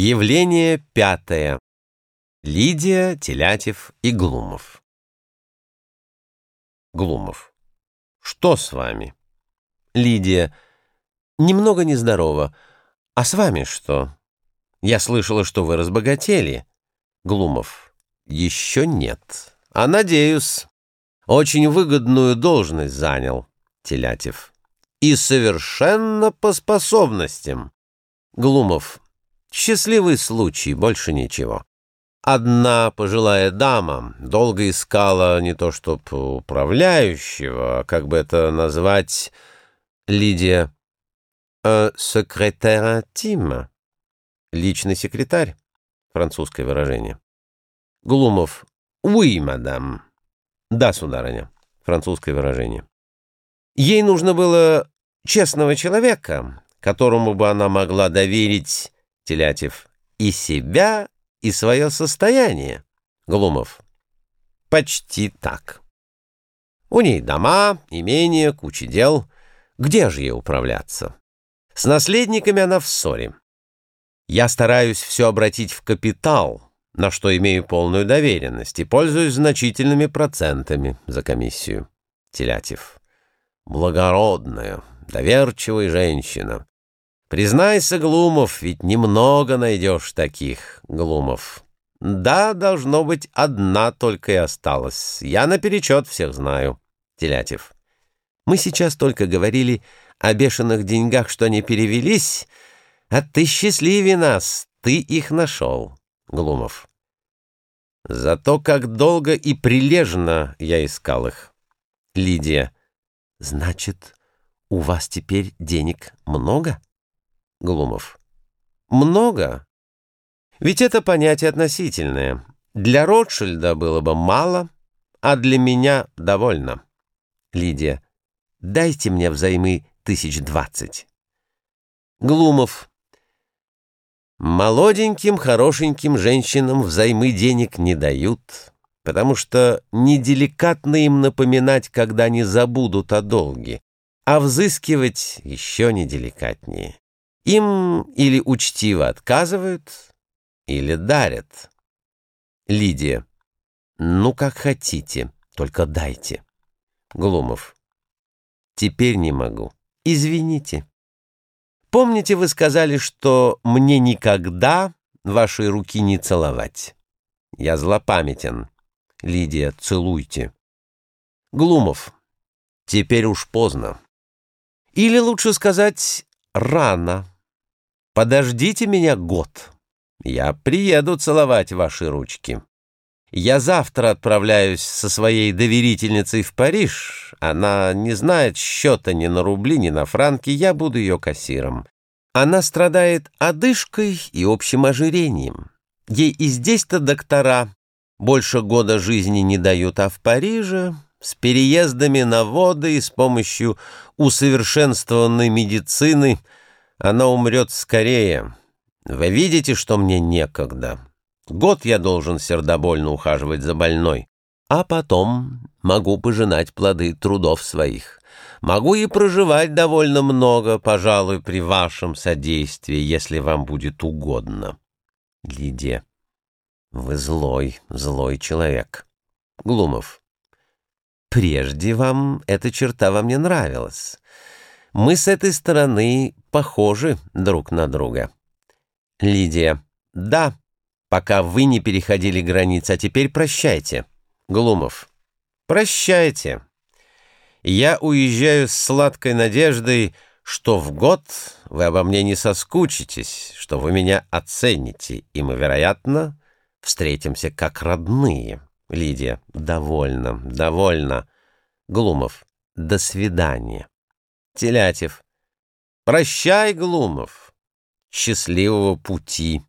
Явление пятое. Лидия, Телятев и Глумов. Глумов. Что с вами? Лидия. Немного нездорова. А с вами что? Я слышала, что вы разбогатели. Глумов. Еще нет. А надеюсь. Очень выгодную должность занял. Телятев. И совершенно по способностям. Глумов. Счастливый случай, больше ничего. Одна пожилая дама долго искала не то чтоб управляющего, а как бы это назвать, Лидия, э, секретаря Тима, личный секретарь, французское выражение. Глумов, «Уи, мадам». «Да, сударыня», французское выражение. Ей нужно было честного человека, которому бы она могла доверить, Телятев, и себя, и свое состояние. Глумов. Почти так. У ней дома, имение, куча дел. Где же ей управляться? С наследниками она в ссоре. Я стараюсь все обратить в капитал, на что имею полную доверенность, и пользуюсь значительными процентами за комиссию. Телятев. Благородная, доверчивая женщина. Признайся, Глумов, ведь немного найдешь таких, Глумов. Да, должно быть, одна только и осталась. Я наперечет всех знаю. Телятев. Мы сейчас только говорили о бешеных деньгах, что они перевелись, а ты счастливее нас, ты их нашел. Глумов. Зато как долго и прилежно я искал их. Лидия. Значит, у вас теперь денег много? Глумов. Много? Ведь это понятие относительное. Для Ротшильда было бы мало, а для меня довольно. Лидия. Дайте мне взаймы тысяч двадцать. Глумов. Молоденьким, хорошеньким женщинам взаймы денег не дают, потому что неделикатно им напоминать, когда они забудут о долге, а взыскивать еще неделикатнее. Им или учтиво отказывают, или дарят. Лидия. Ну, как хотите, только дайте. Глумов. Теперь не могу. Извините. Помните, вы сказали, что мне никогда вашей руки не целовать? Я злопамятен. Лидия, целуйте. Глумов. Теперь уж поздно. Или лучше сказать, рано. Подождите меня год. Я приеду целовать ваши ручки. Я завтра отправляюсь со своей доверительницей в Париж. Она не знает счета ни на рубли, ни на франки. Я буду ее кассиром. Она страдает одышкой и общим ожирением. Ей и здесь-то доктора больше года жизни не дают, а в Париже с переездами на воды и с помощью усовершенствованной медицины – она умрет скорее. Вы видите, что мне некогда. Год я должен сердобольно ухаживать за больной, а потом могу пожинать плоды трудов своих. Могу и проживать довольно много, пожалуй, при вашем содействии, если вам будет угодно. Лидия. Вы злой, злой человек. Глумов. Прежде вам эта черта во мне нравилась. Мы с этой стороны похожи друг на друга. Лидия. Да, пока вы не переходили границ, а теперь прощайте. Глумов. Прощайте. Я уезжаю с сладкой надеждой, что в год вы обо мне не соскучитесь, что вы меня оцените, и мы, вероятно, встретимся как родные. Лидия. Довольно, довольно. Глумов. До свидания. Телятев. Прощай, Глумов. Счастливого пути.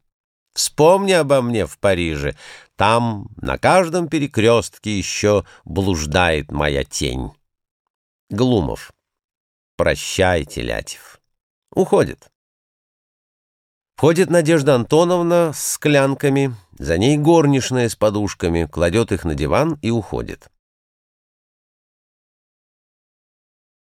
Вспомни обо мне в Париже. Там на каждом перекрестке еще блуждает моя тень. Глумов. Прощай, Телятев. Уходит. Входит Надежда Антоновна с склянками, за ней горничная с подушками, кладет их на диван и уходит.